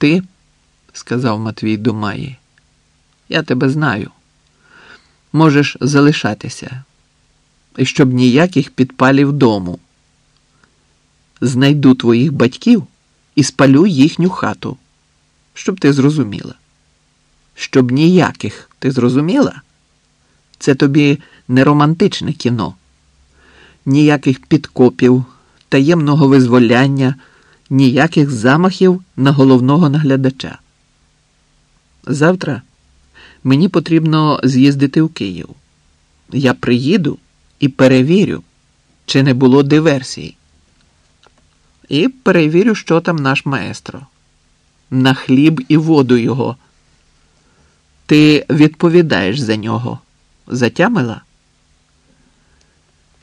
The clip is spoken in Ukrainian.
Ти, сказав Матвій до я тебе знаю. Можеш залишатися. І щоб ніяких підпалів дому. Знайду твоїх батьків і спалю їхню хату, щоб ти зрозуміла. Щоб ніяких, ти зрозуміла? Це тобі не романтичне кіно, ніяких підкопів, таємного визволяння, ніяких замахів на головного наглядача. Завтра мені потрібно з'їздити в Київ. Я приїду і перевірю, чи не було диверсій. І перевірю, що там наш маестро. На хліб і воду його. Ти відповідаєш за нього. Затямила?